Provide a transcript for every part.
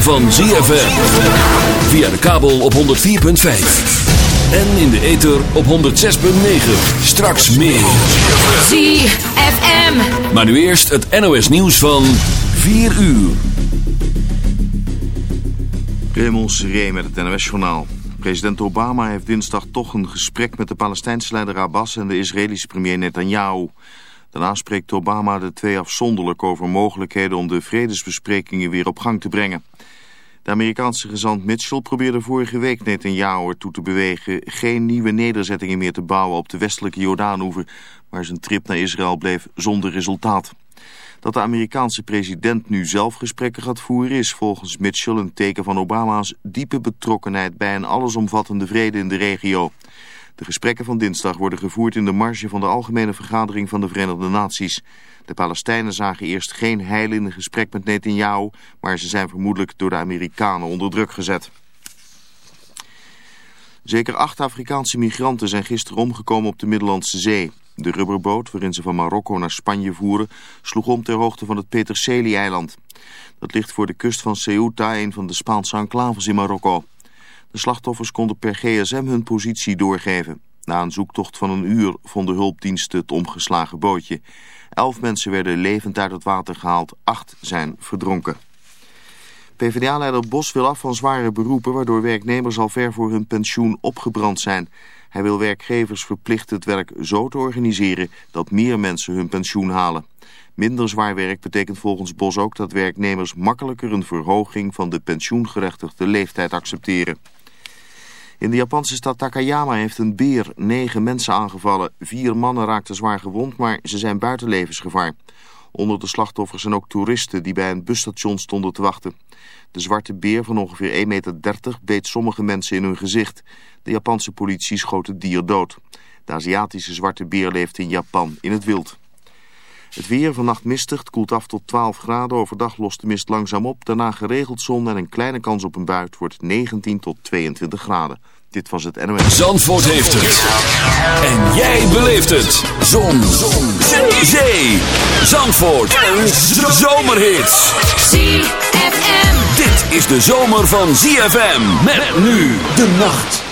van ZFM. Via de kabel op 104.5. En in de ether op 106.9. Straks meer. ZFM. Maar nu eerst het NOS nieuws van 4 uur. Raymond Seré met het NOS journaal. President Obama heeft dinsdag toch een gesprek met de Palestijnse leider Abbas en de Israëlische premier Netanyahu. Daarna spreekt Obama de twee afzonderlijk over mogelijkheden om de vredesbesprekingen weer op gang te brengen. De Amerikaanse gezant Mitchell probeerde vorige week Netanyahu ertoe te bewegen geen nieuwe nederzettingen meer te bouwen op de westelijke Jordaanoever, maar zijn trip naar Israël bleef zonder resultaat. Dat de Amerikaanse president nu zelf gesprekken gaat voeren is volgens Mitchell een teken van Obama's diepe betrokkenheid bij een allesomvattende vrede in de regio. De gesprekken van dinsdag worden gevoerd in de marge van de Algemene Vergadering van de Verenigde Naties. De Palestijnen zagen eerst geen heil in een gesprek met Netanyahu, maar ze zijn vermoedelijk door de Amerikanen onder druk gezet. Zeker acht Afrikaanse migranten zijn gisteren omgekomen op de Middellandse Zee. De rubberboot waarin ze van Marokko naar Spanje voeren sloeg om ter hoogte van het Peterselie-eiland. Dat ligt voor de kust van Ceuta, een van de Spaanse enclaves in Marokko. De slachtoffers konden per gsm hun positie doorgeven. Na een zoektocht van een uur vonden hulpdiensten het omgeslagen bootje. Elf mensen werden levend uit het water gehaald, acht zijn verdronken. PvdA-leider Bos wil af van zware beroepen... waardoor werknemers al ver voor hun pensioen opgebrand zijn. Hij wil werkgevers verplichten het werk zo te organiseren... dat meer mensen hun pensioen halen. Minder zwaar werk betekent volgens Bos ook dat werknemers makkelijker een verhoging van de pensioengerechtigde leeftijd accepteren. In de Japanse stad Takayama heeft een beer negen mensen aangevallen. Vier mannen raakten zwaar gewond, maar ze zijn buiten levensgevaar. Onder de slachtoffers zijn ook toeristen die bij een busstation stonden te wachten. De zwarte beer van ongeveer 1,30 meter beet sommige mensen in hun gezicht. De Japanse politie schoot het dier dood. De Aziatische zwarte beer leeft in Japan in het wild. Het weer vannacht mistig, het koelt af tot 12 graden. Overdag lost de mist langzaam op. Daarna geregeld zon en een kleine kans op een buit wordt 19 tot 22 graden. Dit was het NOS. Zandvoort heeft het. En jij beleeft het. Zon. zon. Zee. Zee. Zandvoort. Een zomerhit. ZFM. Dit is de zomer van ZFM. Met nu de nacht.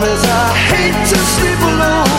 time I hate to sleep alone.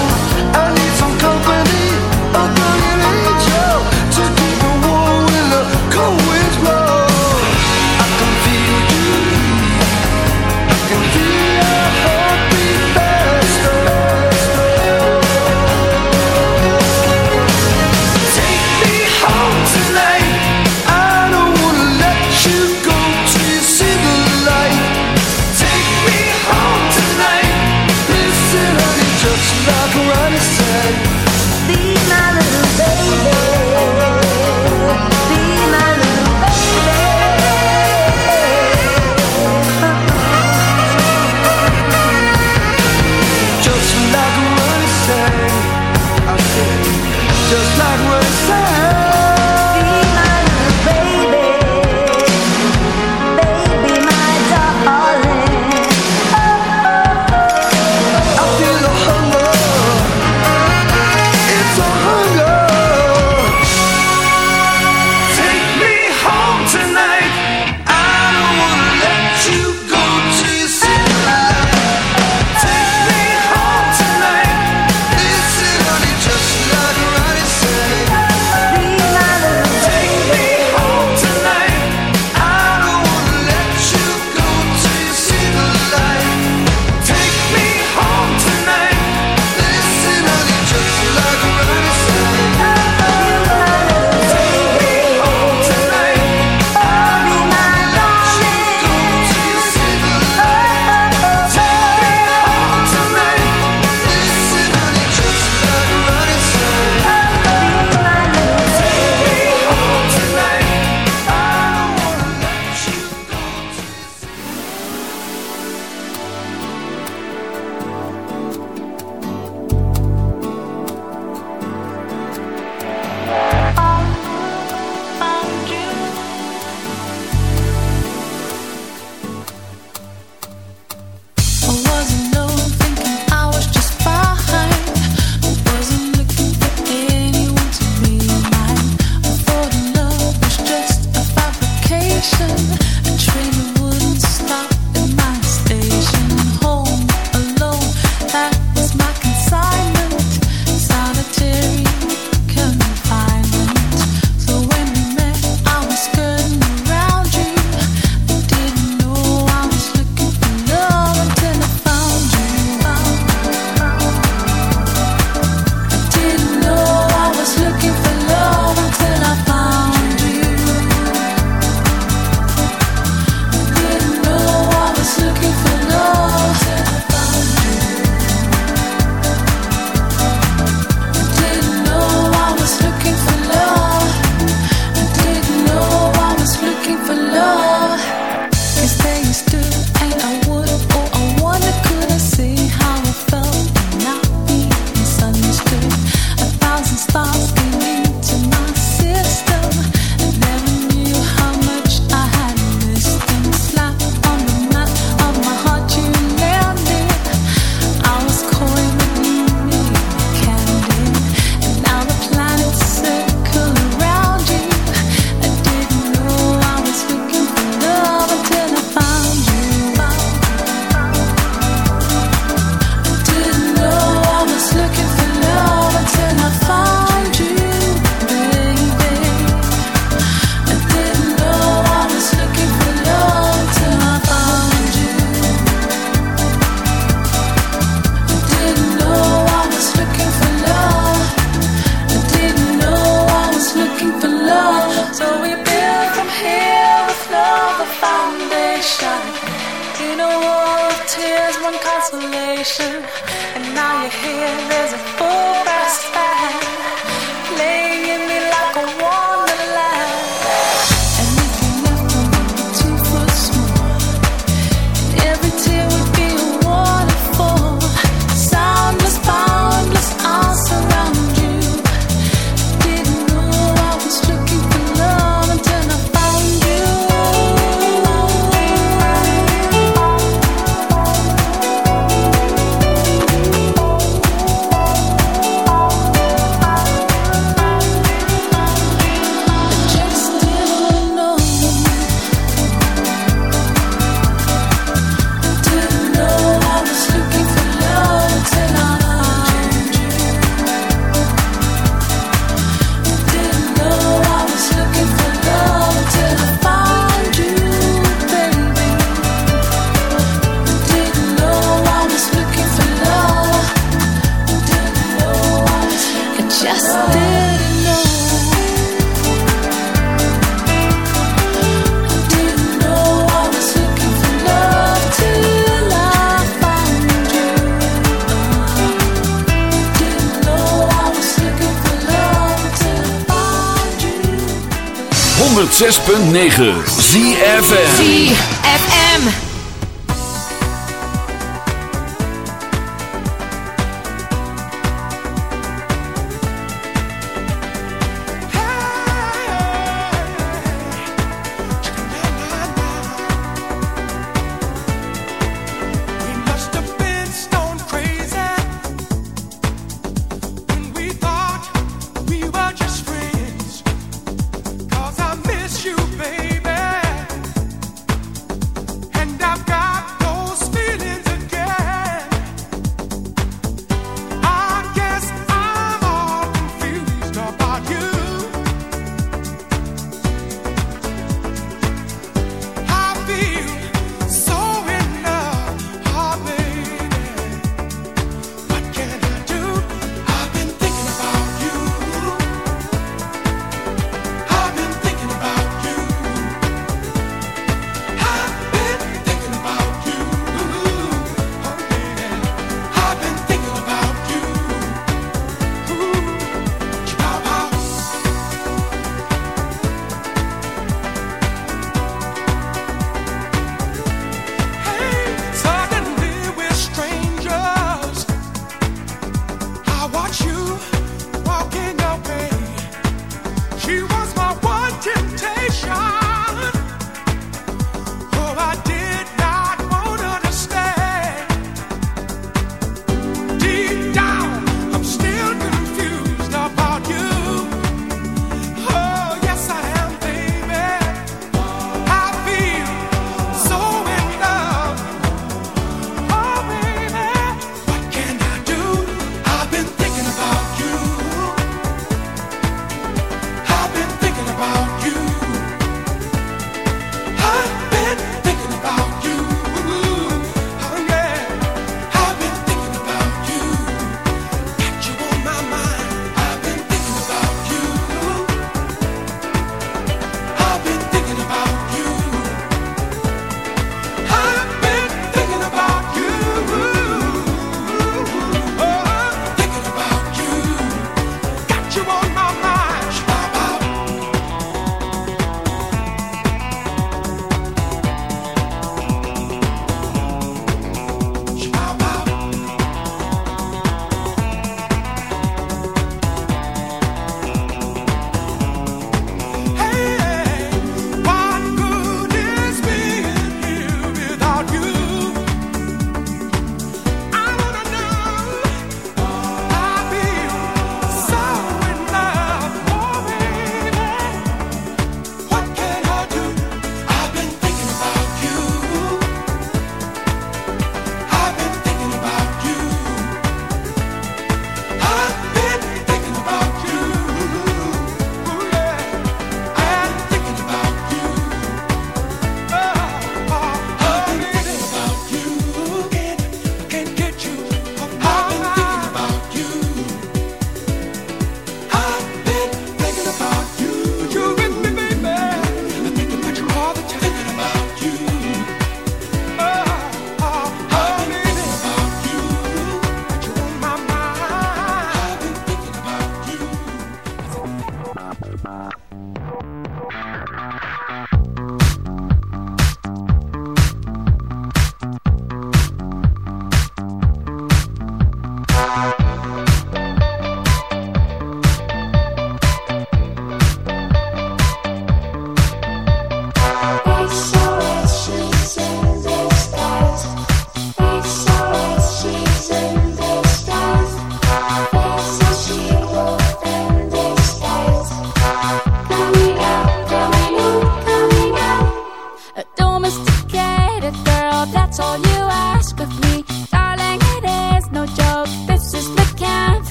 106.9 ZFM ZFM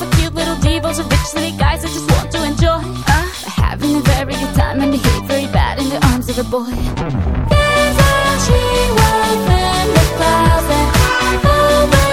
for cute little devils or rich little guys, that just want to enjoy. Uh, having a very good time and behave very bad in the arms of a boy. There's a she wolf in the. Open up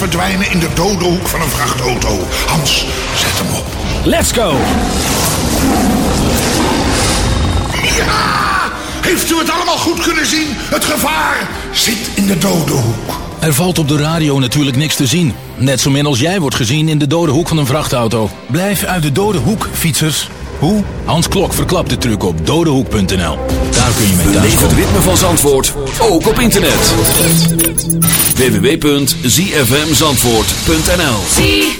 verdwijnen in de dode hoek van een vrachtauto. Hans, zet hem op. Let's go! Ja! Heeft u het allemaal goed kunnen zien? Het gevaar zit in de dode hoek. Er valt op de radio natuurlijk niks te zien. Net zo min als jij wordt gezien in de dode hoek van een vrachtauto. Blijf uit de dode hoek, fietsers. Hoe? Hans Klok verklapt de truc op dodehoek.nl. Daar kun je mee thuis het ritme van Zandvoort, ook op internet. www.zfmzandvoort.nl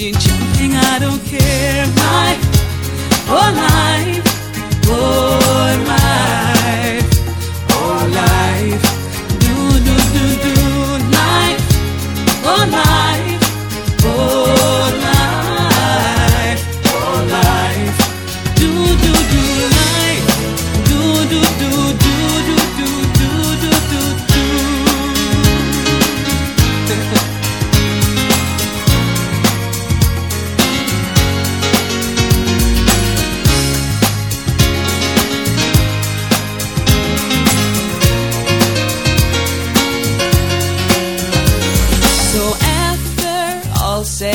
gente.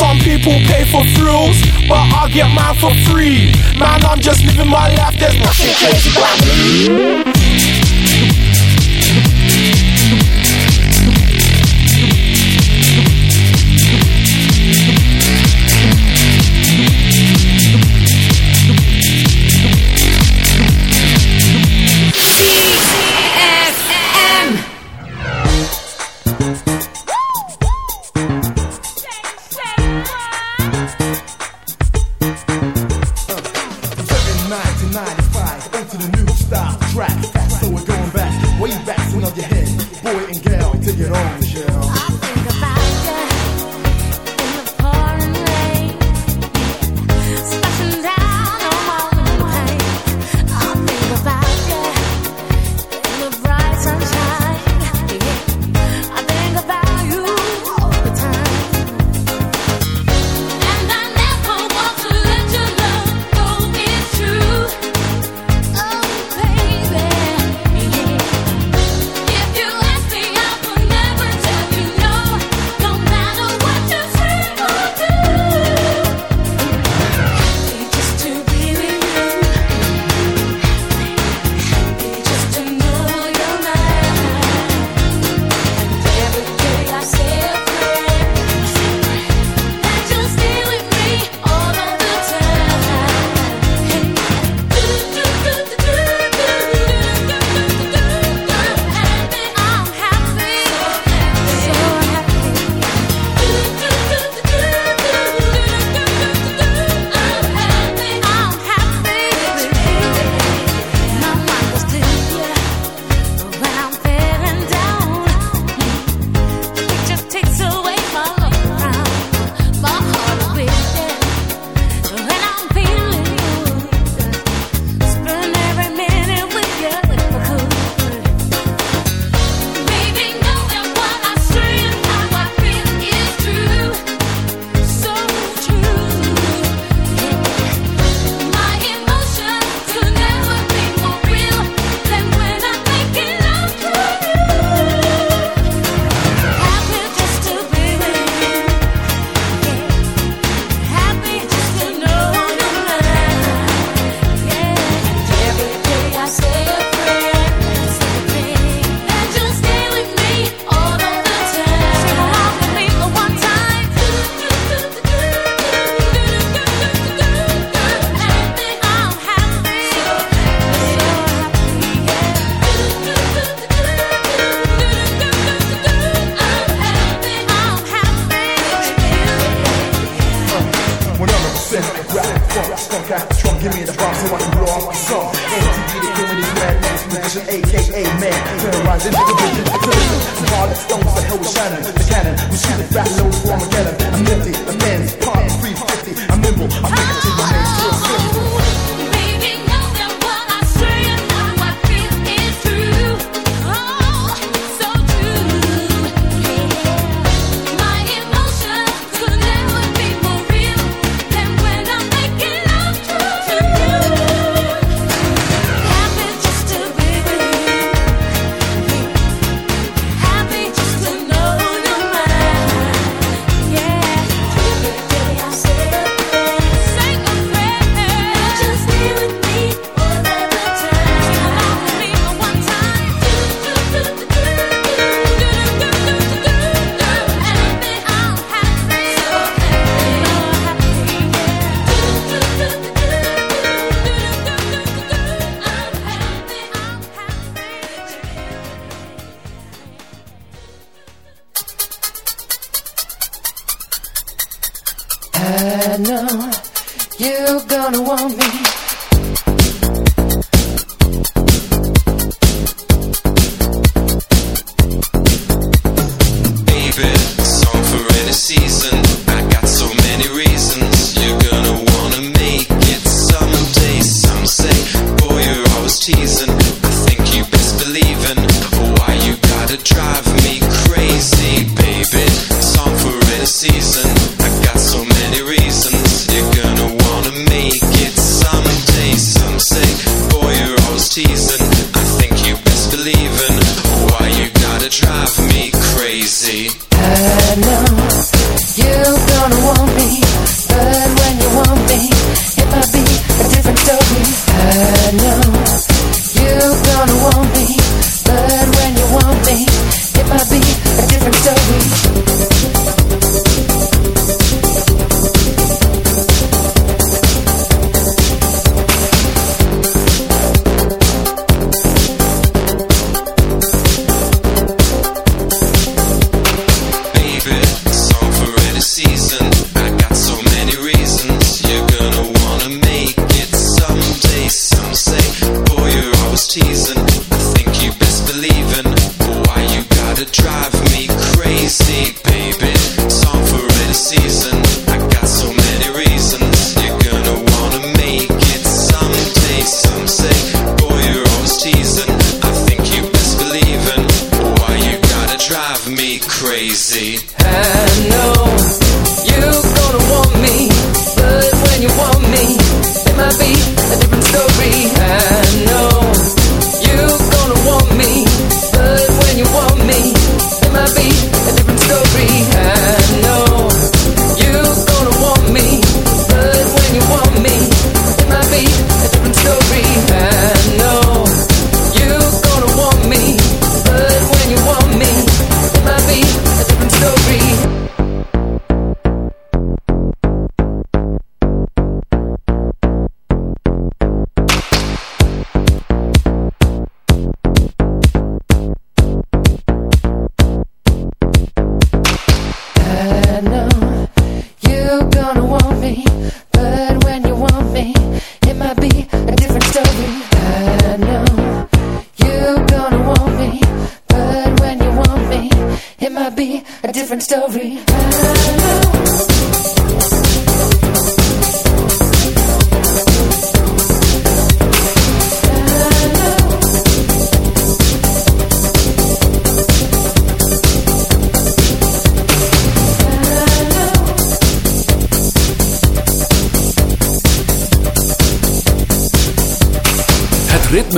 Some people pay for thrills, but I get mine for free. Man, I'm just living my life. There's nothing crazy about me.